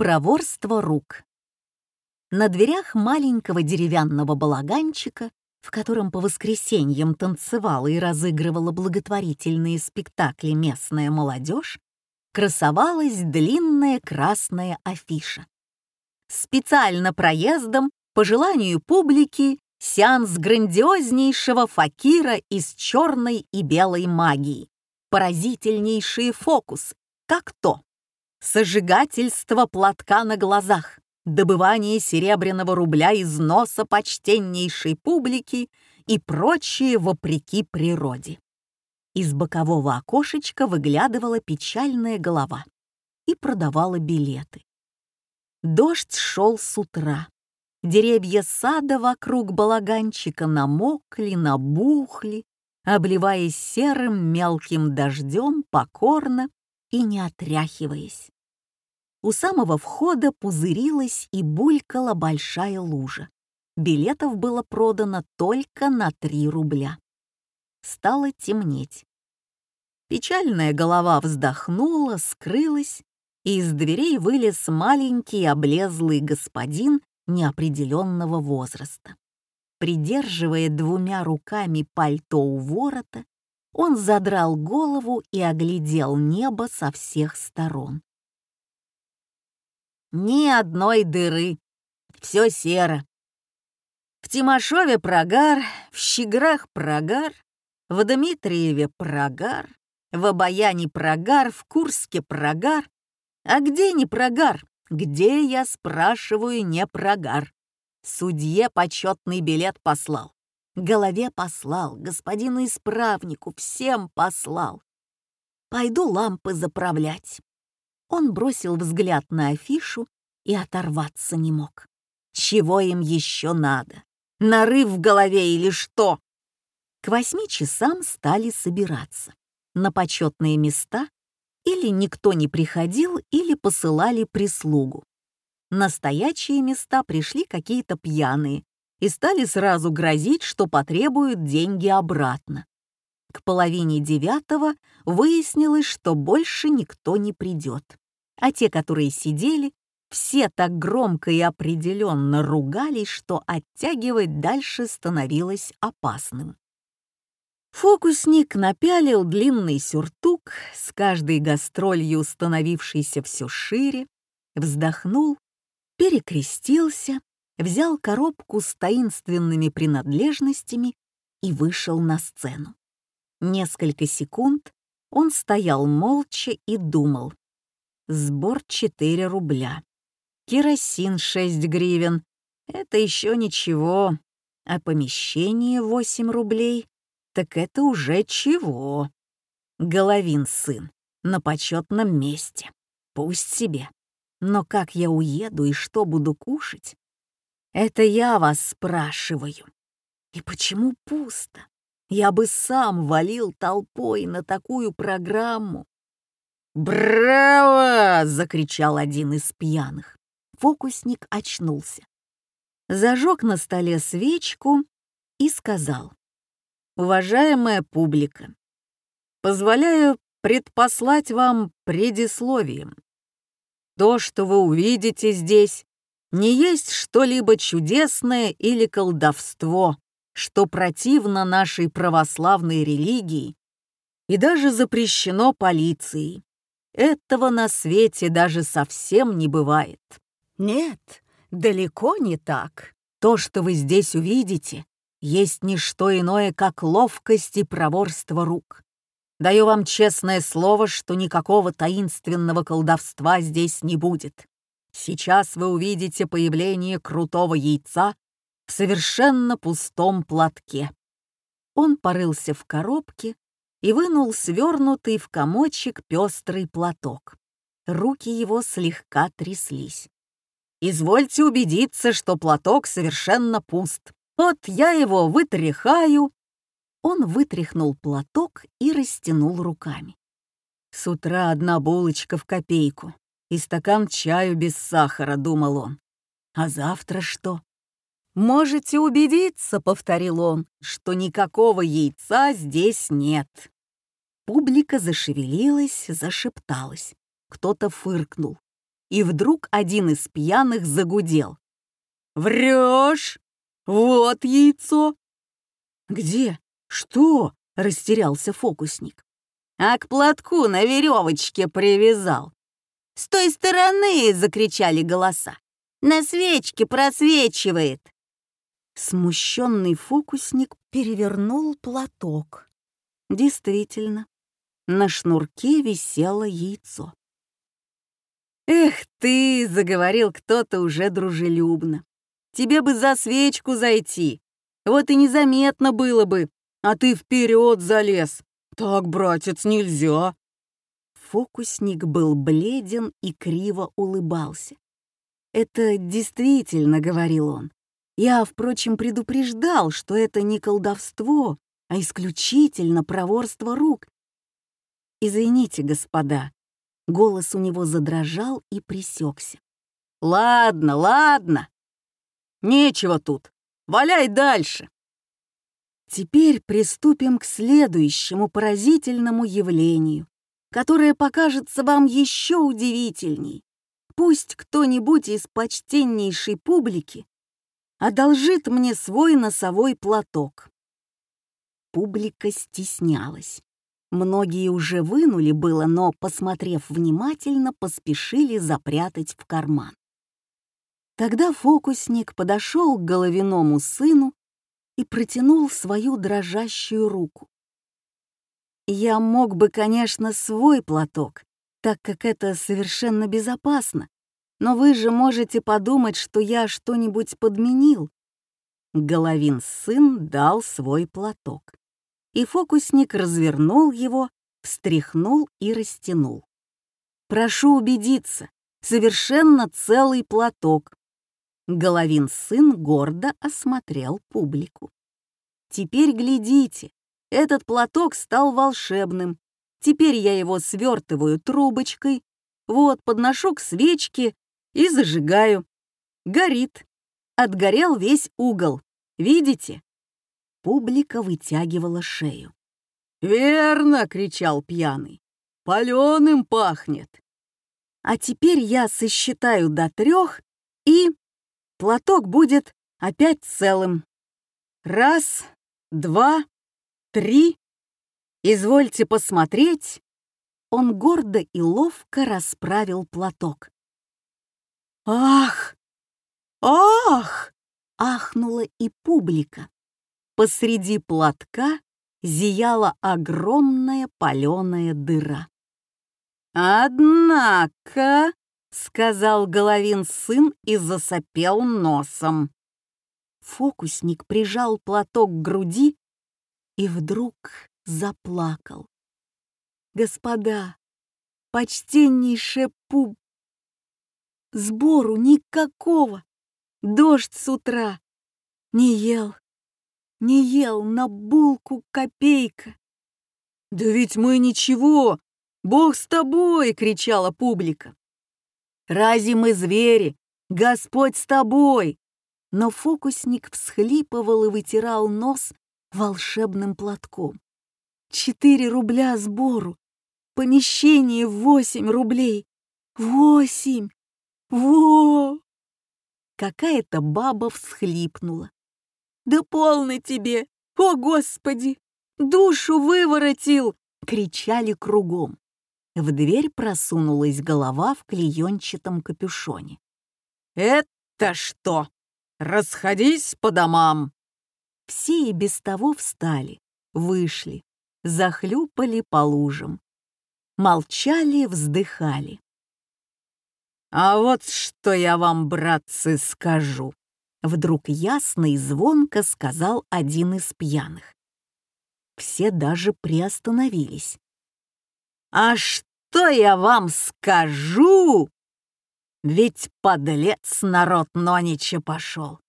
Проворство рук. На дверях маленького деревянного балаганчика, в котором по воскресеньям танцевала и разыгрывала благотворительные спектакли местная молодежь, красовалась длинная красная афиша. Специально проездом, по желанию публики, сеанс грандиознейшего факира из черной и белой магии. Поразительнейшие фокусы, как то сожигательство платка на глазах, добывание серебряного рубля из носа почтеннейшей публики и прочее вопреки природе. Из бокового окошечка выглядывала печальная голова и продавала билеты. Дождь шел с утра. Деревья сада вокруг балаганчика намокли, набухли, обливаясь серым мелким дождем покорно и не отряхиваясь. У самого входа пузырилась и булькала большая лужа. Билетов было продано только на 3 рубля. Стало темнеть. Печальная голова вздохнула, скрылась, и из дверей вылез маленький облезлый господин неопределенного возраста. Придерживая двумя руками пальто у ворота, он задрал голову и оглядел небо со всех сторон. Ни одной дыры, все серо. В Тимошове прогар, в Щеграх прогар, в Дмитриеве прогар, в Обаяне прогар, в Курске прогар. А где не прогар? Где, я спрашиваю, не прогар? Судье почетный билет послал. Голове послал, господину исправнику, всем послал. Пойду лампы заправлять. Он бросил взгляд на афишу и оторваться не мог. Чего им еще надо? Нарыв в голове или что? К восьми часам стали собираться. На почетные места или никто не приходил, или посылали прислугу. На стоячие места пришли какие-то пьяные, и стали сразу грозить, что потребуют деньги обратно. К половине девятого выяснилось, что больше никто не придет. А те, которые сидели, все так громко и определенно ругались, что оттягивать дальше становилось опасным. Фокусник напялил длинный сюртук, с каждой гастролью становившийся все шире, вздохнул, перекрестился взял коробку с таинственными принадлежностями и вышел на сцену. Несколько секунд он стоял молча и думал. Сбор 4 рубля. Керосин 6 гривен. Это еще ничего. А помещение 8 рублей. Так это уже чего. Головин сын. На почетном месте. Пусть себе. Но как я уеду и что буду кушать? Это я вас спрашиваю. И почему пусто? Я бы сам валил толпой на такую программу. «Браво!» — закричал один из пьяных. Фокусник очнулся. Зажег на столе свечку и сказал. «Уважаемая публика, позволяю предпослать вам предисловием. То, что вы увидите здесь, не есть что-либо чудесное или колдовство, что противно нашей православной религии и даже запрещено полицией. Этого на свете даже совсем не бывает. Нет, далеко не так. То, что вы здесь увидите, есть не что иное, как ловкость и проворство рук. Даю вам честное слово, что никакого таинственного колдовства здесь не будет. Сейчас вы увидите появление крутого яйца в совершенно пустом платке. Он порылся в коробке и вынул свернутый в комочек пестрый платок. Руки его слегка тряслись. «Извольте убедиться, что платок совершенно пуст. Вот я его вытряхаю». Он вытряхнул платок и растянул руками. С утра одна булочка в копейку и стакан чаю без сахара, думал он. А завтра что? «Можете убедиться», — повторил он, — «что никакого яйца здесь нет». Публика зашевелилась, зашепталась. Кто-то фыркнул. и вдруг один из пьяных загудел. «Врешь? Вот яйцо!» «Где? Что?» — растерялся фокусник. «А к платку на веревочке привязал». «С той стороны!» — закричали голоса. «На свечке просвечивает!» Смущенный фокусник перевернул платок. Действительно, на шнурке висело яйцо. «Эх ты!» — заговорил кто-то уже дружелюбно. «Тебе бы за свечку зайти. Вот и незаметно было бы, а ты вперед залез. Так, братец, нельзя!» Фокусник был бледен и криво улыбался. «Это действительно», — говорил он. «Я, впрочем, предупреждал, что это не колдовство, а исключительно проворство рук. Извините, господа». Голос у него задрожал и присекся. «Ладно, ладно. Нечего тут. Валяй дальше». Теперь приступим к следующему поразительному явлению, которое покажется вам еще удивительней. Пусть кто-нибудь из почтеннейшей публики одолжит мне свой носовой платок. Публика стеснялась. Многие уже вынули было, но, посмотрев внимательно, поспешили запрятать в карман. Тогда фокусник подошел к головиному сыну и протянул свою дрожащую руку. Я мог бы, конечно, свой платок, так как это совершенно безопасно, но вы же можете подумать, что я что-нибудь подменил. Головин сын дал свой платок и фокусник развернул его, встряхнул и растянул. «Прошу убедиться, совершенно целый платок». Головин сын гордо осмотрел публику. «Теперь глядите, этот платок стал волшебным. Теперь я его свертываю трубочкой, вот, подношу к свечке и зажигаю. Горит. Отгорел весь угол. Видите? Публика вытягивала шею. «Верно!» — кричал пьяный. «Паленым пахнет!» А теперь я сосчитаю до трех, и платок будет опять целым. Раз, два, три. Извольте посмотреть. Он гордо и ловко расправил платок. «Ах! Ах!» — ахнула и публика посреди платка зияла огромная паленая дыра. «Однако», — сказал Головин сын и засопел носом. Фокусник прижал платок к груди и вдруг заплакал. «Господа, почтеннейшая пуб, сбору никакого, дождь с утра, не ел, не ел на булку копейка. «Да ведь мы ничего! Бог с тобой!» — кричала публика. «Разве мы звери? Господь с тобой!» Но фокусник всхлипывал и вытирал нос волшебным платком. «Четыре рубля сбору! Помещение восемь рублей! Восемь! Во!» Какая-то баба всхлипнула. «Да полно тебе! О, Господи! Душу выворотил!» — кричали кругом. В дверь просунулась голова в клеенчатом капюшоне. «Это что? Расходись по домам!» Все и без того встали, вышли, захлюпали по лужам. Молчали, вздыхали. «А вот что я вам, братцы, скажу!» Вдруг ясно и звонко сказал один из пьяных. Все даже приостановились. «А что я вам скажу? Ведь подлец народ Нонича пошел.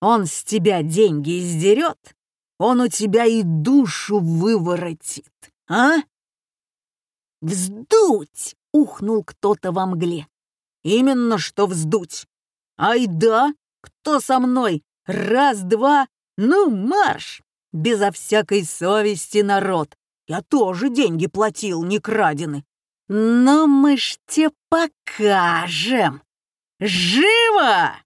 Он с тебя деньги издерет, он у тебя и душу выворотит, а?» «Вздуть!» — ухнул кто-то во мгле. «Именно что вздуть! Ай да, кто со мной? Раз, два, ну, марш! Безо всякой совести народ. Я тоже деньги платил, не крадены. Но мы ж тебе покажем! Живо!»